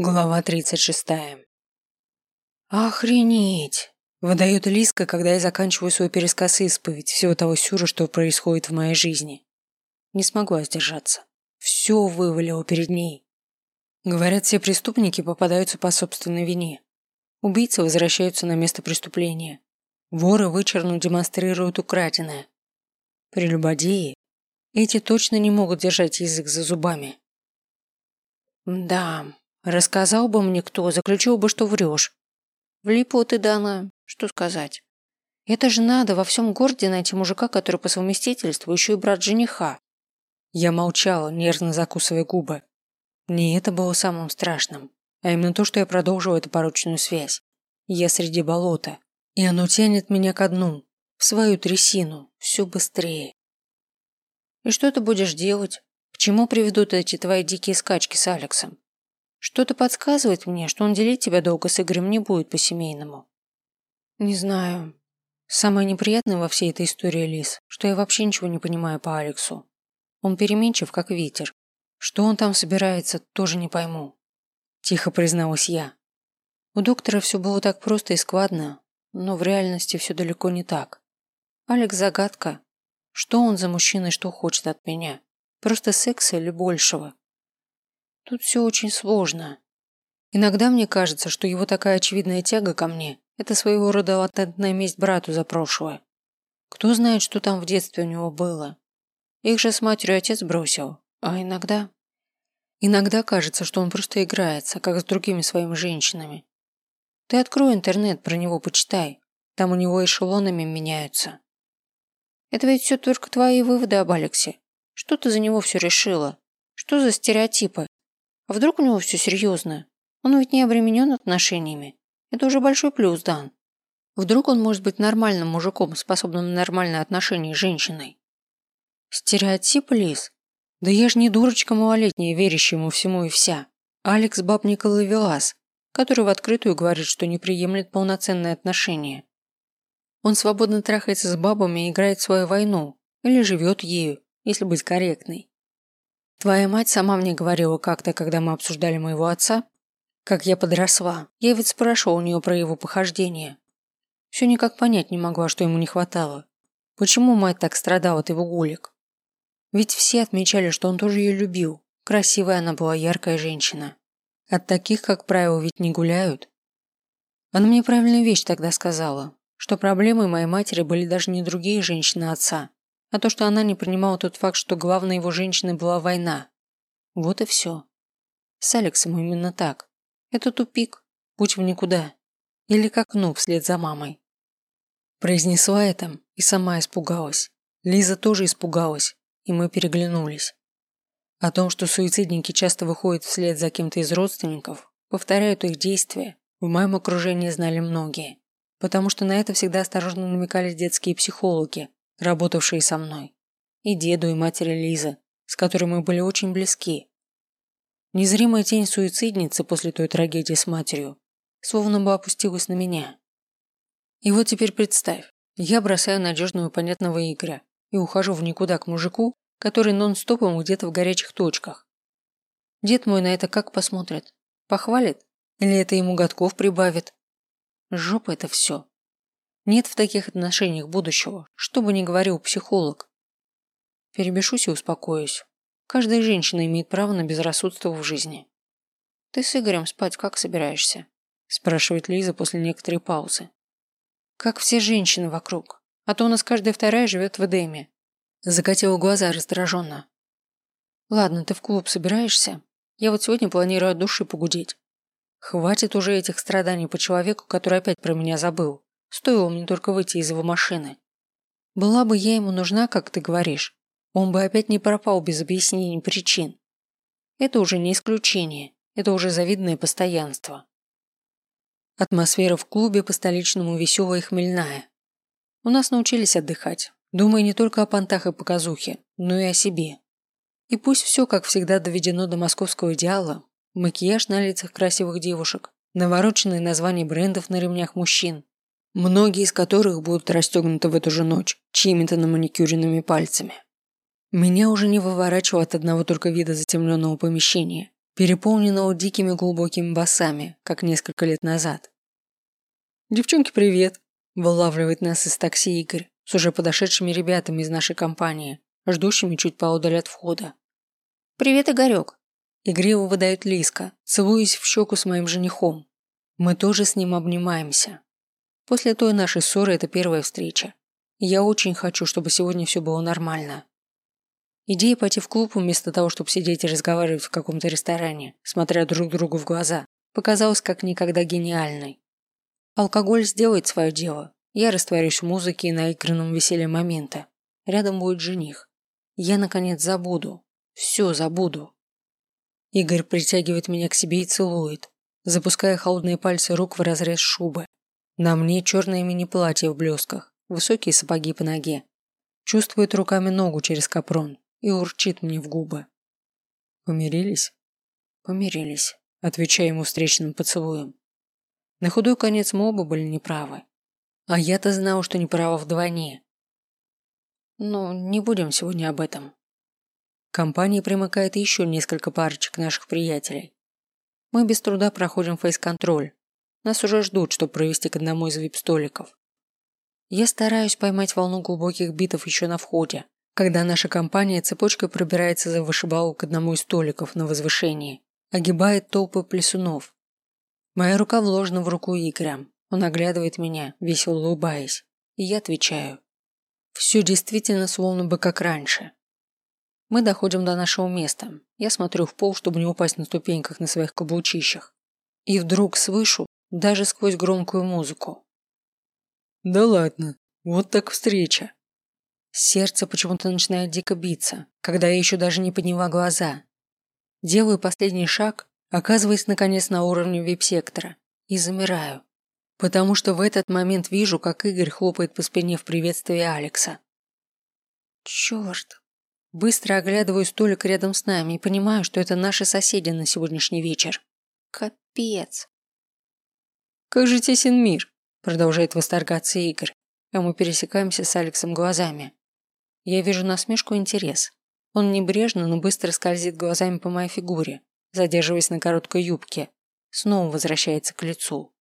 Глава 36. «Охренеть!» – выдает Лиска, когда я заканчиваю свой пересказ исповедь всего того сюра, что происходит в моей жизни. Не смогу сдержаться. Все вывалило перед ней. Говорят, все преступники попадаются по собственной вине. Убийцы возвращаются на место преступления. Воры вычерно демонстрируют украденное. Прелюбодеи эти точно не могут держать язык за зубами. Да, Рассказал бы мне кто, заключил бы, что врешь. Влипла ты, Дана, что сказать. Это же надо во всем городе найти мужика, который по совместительству еще и брат жениха. Я молчала, нервно закусывая губы. Не это было самым страшным, а именно то, что я продолжил эту порочную связь. Я среди болота, и оно тянет меня ко дну, в свою трясину, все быстрее. И что ты будешь делать? К чему приведут эти твои дикие скачки с Алексом? Что-то подсказывает мне, что он делить тебя долго с Игорем не будет по-семейному. Не знаю. Самое неприятное во всей этой истории, Лис, что я вообще ничего не понимаю по Алексу. Он переменчив, как ветер. Что он там собирается, тоже не пойму. Тихо призналась я. У доктора все было так просто и складно, но в реальности все далеко не так. Алекс загадка. Что он за мужчина и что хочет от меня? Просто секса или большего? Тут все очень сложно. Иногда мне кажется, что его такая очевидная тяга ко мне – это своего рода латентная месть брату за прошлое. Кто знает, что там в детстве у него было. Их же с матерью отец бросил. А иногда... Иногда кажется, что он просто играется, как с другими своими женщинами. Ты открой интернет, про него почитай. Там у него эшелонами меняются. Это ведь все только твои выводы об Алексе. Что ты за него все решила? Что за стереотипы? А вдруг у него все серьезно? Он ведь не обременен отношениями. Это уже большой плюс, Дан. Вдруг он может быть нормальным мужиком, способным на нормальное отношение с женщиной. Стереотип, Лиз? Да я ж не дурочка малолетняя, верящая ему всему и вся. Алекс бабник и ловелас, который в открытую говорит, что не приемлет полноценные отношения. Он свободно трахается с бабами и играет свою войну, или живет ею, если быть корректной. Твоя мать сама мне говорила как-то, когда мы обсуждали моего отца, как я подросла. Я ведь спрашивала у нее про его похождение. Все никак понять не могла, что ему не хватало. Почему мать так страдала от его гулик? Ведь все отмечали, что он тоже ее любил. Красивая она была, яркая женщина. От таких, как правило, ведь не гуляют. Она мне правильную вещь тогда сказала, что проблемой моей матери были даже не другие женщины отца, а то, что она не принимала тот факт, что главной его женщиной была война. Вот и все. С Алексом именно так. Это тупик, путь в никуда. Или как ну вслед за мамой. Произнесла это и сама испугалась. Лиза тоже испугалась, и мы переглянулись. О том, что суицидники часто выходят вслед за кем-то из родственников, повторяют их действия, в моем окружении знали многие. Потому что на это всегда осторожно намекали детские психологи, работавшие со мной, и деду, и матери Лизы, с которой мы были очень близки. Незримая тень суицидницы после той трагедии с матерью словно бы опустилась на меня. И вот теперь представь, я бросаю надежного понятного Игоря и ухожу в никуда к мужику, который нон-стопом где-то в горячих точках. Дед мой на это как посмотрит? Похвалит? Или это ему годков прибавит? Жопа это все. Нет в таких отношениях будущего, что бы ни говорил психолог. Перебешусь и успокоюсь. Каждая женщина имеет право на безрассудство в жизни. «Ты с Игорем спать как собираешься?» спрашивает Лиза после некоторой паузы. «Как все женщины вокруг. А то у нас каждая вторая живет в Эдеме». Закатила глаза раздраженно. «Ладно, ты в клуб собираешься? Я вот сегодня планирую от души погудеть. Хватит уже этих страданий по человеку, который опять про меня забыл. Стоило мне только выйти из его машины. Была бы я ему нужна, как ты говоришь, он бы опять не пропал без объяснений причин. Это уже не исключение, это уже завидное постоянство. Атмосфера в клубе по-столичному веселая и хмельная. У нас научились отдыхать, думая не только о понтах и показухе, но и о себе. И пусть все, как всегда, доведено до московского идеала, макияж на лицах красивых девушек, навороченные названия брендов на ремнях мужчин, многие из которых будут расстегнуты в эту же ночь чьими-то наманикюренными пальцами. Меня уже не выворачивало от одного только вида затемненного помещения, переполненного дикими глубокими басами, как несколько лет назад. «Девчонки, привет!» – вылавливает нас из такси Игорь с уже подошедшими ребятами из нашей компании, ждущими чуть поодаль от входа. «Привет, Игорек!» Игриво выдает Лиска, целуясь в щеку с моим женихом. Мы тоже с ним обнимаемся. После той нашей ссоры это первая встреча. я очень хочу, чтобы сегодня все было нормально. Идея пойти в клуб вместо того, чтобы сидеть и разговаривать в каком-то ресторане, смотря друг другу в глаза, показалась как никогда гениальной. Алкоголь сделает свое дело. Я растворюсь в музыке и наигранном веселье момента. Рядом будет жених. Я, наконец, забуду. Все забуду. Игорь притягивает меня к себе и целует, запуская холодные пальцы рук в разрез шубы. На мне черное мини-платье в блесках, высокие сапоги по ноге. Чувствует руками ногу через капрон, и урчит мне в губы. Помирились? Помирились, отвечая ему встречным поцелуем. На худой конец мы оба были неправы. А я-то знал, что неправа вдвойне. Но не будем сегодня об этом. К компании примыкает еще несколько парочек наших приятелей. Мы без труда проходим фейс-контроль. Нас уже ждут, чтобы провести к одному из вип-столиков. Я стараюсь поймать волну глубоких битов еще на входе, когда наша компания цепочкой пробирается за вышибалу к одному из столиков на возвышении, огибает толпы плесунов. Моя рука вложена в руку Игоря. Он оглядывает меня, весело улыбаясь, и я отвечаю. Все действительно словно бы как раньше. Мы доходим до нашего места. Я смотрю в пол, чтобы не упасть на ступеньках на своих каблучищах. И вдруг слышу, даже сквозь громкую музыку. Да ладно, вот так встреча. Сердце почему-то начинает дико биться, когда я еще даже не подняла глаза. Делаю последний шаг, оказываясь наконец на уровне вип-сектора, и замираю. Потому что в этот момент вижу, как Игорь хлопает по спине в приветствии Алекса. Черт. Быстро оглядываю столик рядом с нами и понимаю, что это наши соседи на сегодняшний вечер. Капец. «Как же тесен мир!» – продолжает восторгаться Игорь, а мы пересекаемся с Алексом глазами. Я вижу насмешку и интерес. Он небрежно, но быстро скользит глазами по моей фигуре, задерживаясь на короткой юбке. Снова возвращается к лицу.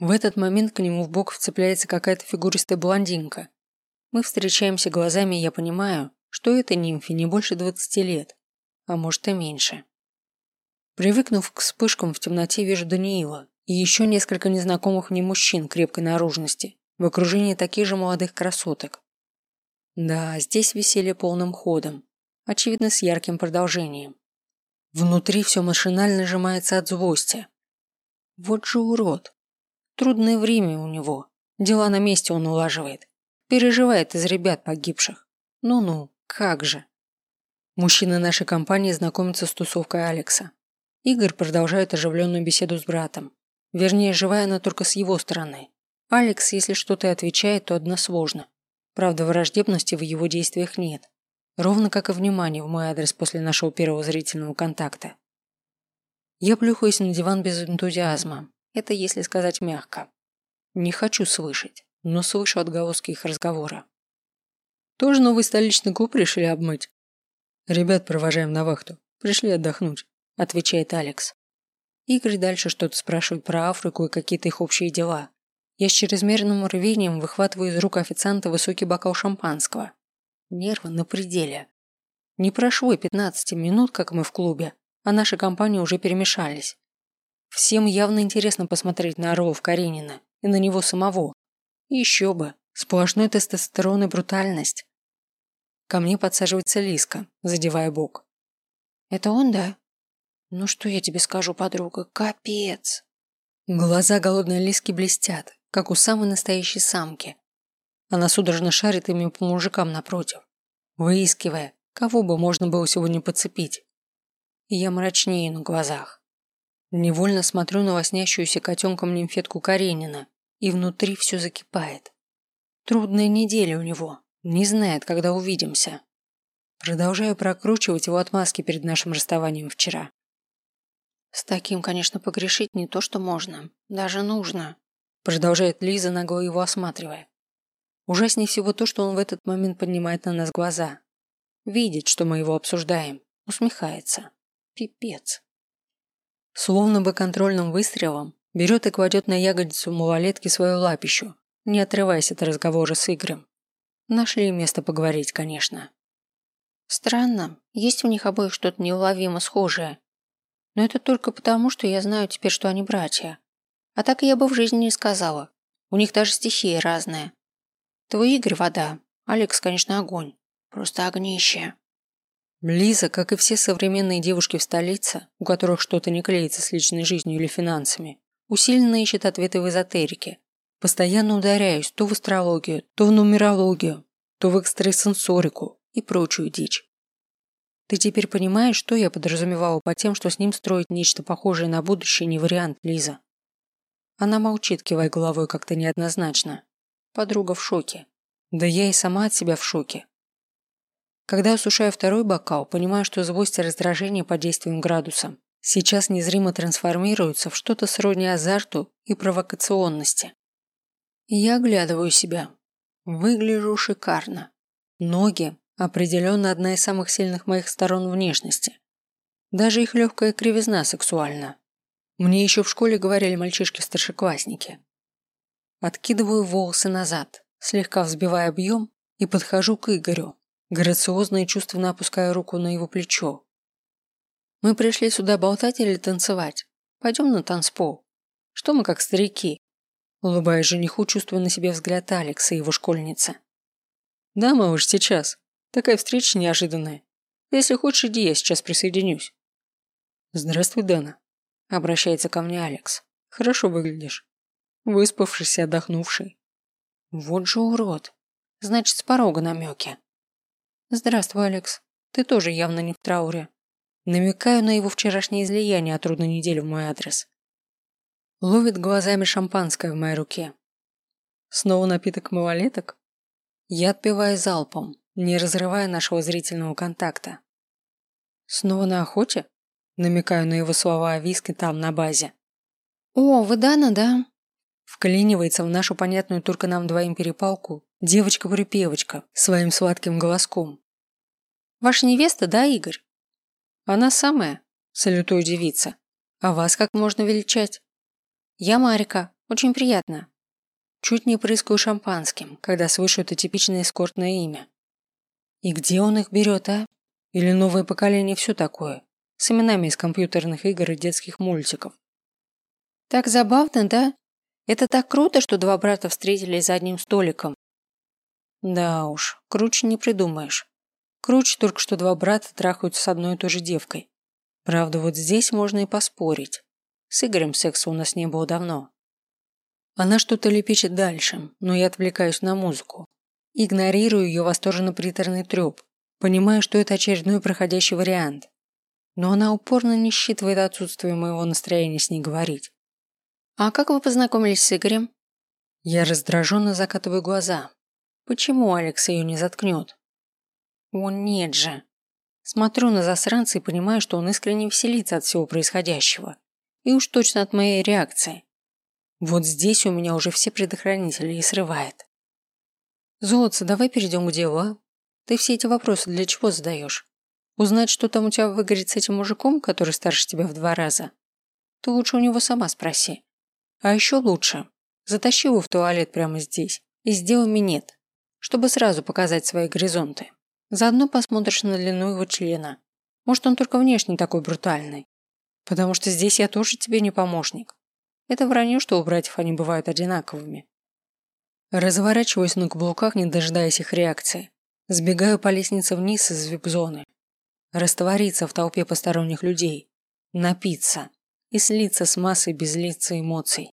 В этот момент к нему в бок вцепляется какая-то фигуристая блондинка. Мы встречаемся глазами, и я понимаю, что этой нимфе не больше 20 лет, а может и меньше. Привыкнув к вспышкам в темноте, вижу Даниила и еще несколько незнакомых мне мужчин крепкой наружности в окружении таких же молодых красоток. Да, здесь веселье полным ходом, очевидно, с ярким продолжением. Внутри все машинально сжимается от злости. Вот же урод. Трудное время у него. Дела на месте он улаживает. Переживает из ребят погибших. Ну-ну, как же. Мужчины нашей компании знакомятся с тусовкой Алекса. Игорь продолжает оживленную беседу с братом. Вернее, живая она только с его стороны. Алекс, если что-то отвечает, то односложно. Правда, враждебности в его действиях нет. Ровно как и внимания в мой адрес после нашего первого зрительного контакта. Я плюхаюсь на диван без энтузиазма. Это если сказать мягко. Не хочу слышать, но слышу отголоски их разговора. Тоже новый столичный клуб решили обмыть? Ребят провожаем на вахту. Пришли отдохнуть, отвечает Алекс. Игорь дальше что-то спрашивает про Африку и какие-то их общие дела. Я с чрезмерным рвением выхватываю из рук официанта высокий бокал шампанского. Нервы на пределе. Не прошло и 15 минут, как мы в клубе, а наши компании уже перемешались. Всем явно интересно посмотреть на Орлов Каренина и на него самого. И еще бы, сплошной тестостерон и брутальность. Ко мне подсаживается Лиска, задевая бок. «Это он, да?» «Ну что я тебе скажу, подруга, капец!» Глаза голодной Лиски блестят, как у самой настоящей самки. Она судорожно шарит ими по мужикам напротив, выискивая, кого бы можно было сегодня подцепить. И я мрачнее на глазах. Невольно смотрю на лоснящуюся котенком нимфетку Каренина, и внутри все закипает. Трудная неделя у него, не знает, когда увидимся. Продолжаю прокручивать его отмазки перед нашим расставанием вчера. С таким, конечно, погрешить не то, что можно, даже нужно. Продолжает Лиза, нагло его осматривая. Ужаснее всего то, что он в этот момент поднимает на нас глаза. Видит, что мы его обсуждаем. Усмехается. Пипец. Словно бы контрольным выстрелом берет и кладет на ягодицу малолетки свою лапищу, не отрываясь от разговора с Игорем. Нашли место поговорить, конечно. Странно, есть в них обоих что-то неуловимо схожее. Но это только потому, что я знаю теперь, что они братья. А так я бы в жизни не сказала. У них даже стихия разная. Твой Игорь – вода, Алекс, конечно, огонь. Просто огнище. Лиза, как и все современные девушки в столице, у которых что-то не клеится с личной жизнью или финансами, усиленно ищет ответы в эзотерике. Постоянно ударяюсь то в астрологию, то в нумерологию, то в экстрасенсорику и прочую дичь. Ты теперь понимаешь, что я подразумевала по тем, что с ним строить нечто похожее на будущее не вариант, Лиза? Она молчит, кивая головой как-то неоднозначно. Подруга в шоке. Да я и сама от себя в шоке. Когда осушаю второй бокал, понимаю, что злость и раздражение под действием градуса сейчас незримо трансформируются в что-то сродни азарту и провокационности. я оглядываю себя. Выгляжу шикарно. Ноги – определенно одна из самых сильных моих сторон внешности. Даже их легкая кривизна сексуальна. Мне еще в школе говорили мальчишки-старшеклассники. Откидываю волосы назад, слегка взбивая объем, и подхожу к Игорю, Грациозно и чувственно опускаю руку на его плечо. Мы пришли сюда болтать или танцевать? Пойдем на танцпол. Что мы как старики? Улыбаясь жениху, чувствуя на себе взгляд Алекса и его школьницы. Да, малыш, сейчас. Такая встреча неожиданная. Если хочешь, иди, я сейчас присоединюсь. Здравствуй, Дана. Обращается ко мне Алекс. Хорошо выглядишь. Выспавшийся, отдохнувший. Вот же урод. Значит, с порога намеки. «Здравствуй, Алекс. Ты тоже явно не в трауре». Намекаю на его вчерашнее излияние о трудной неделе в мой адрес. Ловит глазами шампанское в моей руке. Снова напиток малолеток? Я отпиваю залпом, не разрывая нашего зрительного контакта. Снова на охоте? Намекаю на его слова о виске там, на базе. «О, вы Дана, да?» Вклинивается в нашу понятную только нам двоим перепалку девочка-припевочка своим сладким голоском. «Ваша невеста, да, Игорь?» «Она самая», – салютую девица. «А вас как можно величать?» «Я Марика. Очень приятно». Чуть не прыскаю шампанским, когда слышу это типичное эскортное имя. И где он их берет, а? Или новое поколение все такое? С именами из компьютерных игр и детских мультиков. Так забавно, да? Это так круто, что два брата встретились за одним столиком. Да уж, круче не придумаешь. Круче только, что два брата трахаются с одной и той же девкой. Правда, вот здесь можно и поспорить. С Игорем секса у нас не было давно. Она что-то лепечет дальше, но я отвлекаюсь на музыку. Игнорирую ее восторженно-приторный треп, понимая, что это очередной проходящий вариант. Но она упорно не считывает отсутствие моего настроения с ней говорить. «А как вы познакомились с Игорем?» Я раздраженно закатываю глаза. Почему Алекс ее не заткнет? Он нет же. Смотрю на засранца и понимаю, что он искренне веселится от всего происходящего. И уж точно от моей реакции. Вот здесь у меня уже все предохранители и срывает. Золотце, давай перейдем к делу, а? Ты все эти вопросы для чего задаешь? Узнать, что там у тебя выгорит с этим мужиком, который старше тебя в два раза? Ты лучше у него сама спроси. А еще лучше, затащи его в туалет прямо здесь и сделай минет, чтобы сразу показать свои горизонты. Заодно посмотришь на длину его члена. Может, он только внешне такой брутальный. Потому что здесь я тоже тебе не помощник. Это вранье, что у братьев они бывают одинаковыми. Разворачиваюсь на каблуках, не дожидаясь их реакции. Сбегаю по лестнице вниз из вип-зоны. Раствориться в толпе посторонних людей. Напиться и слиться с массой безлица эмоций.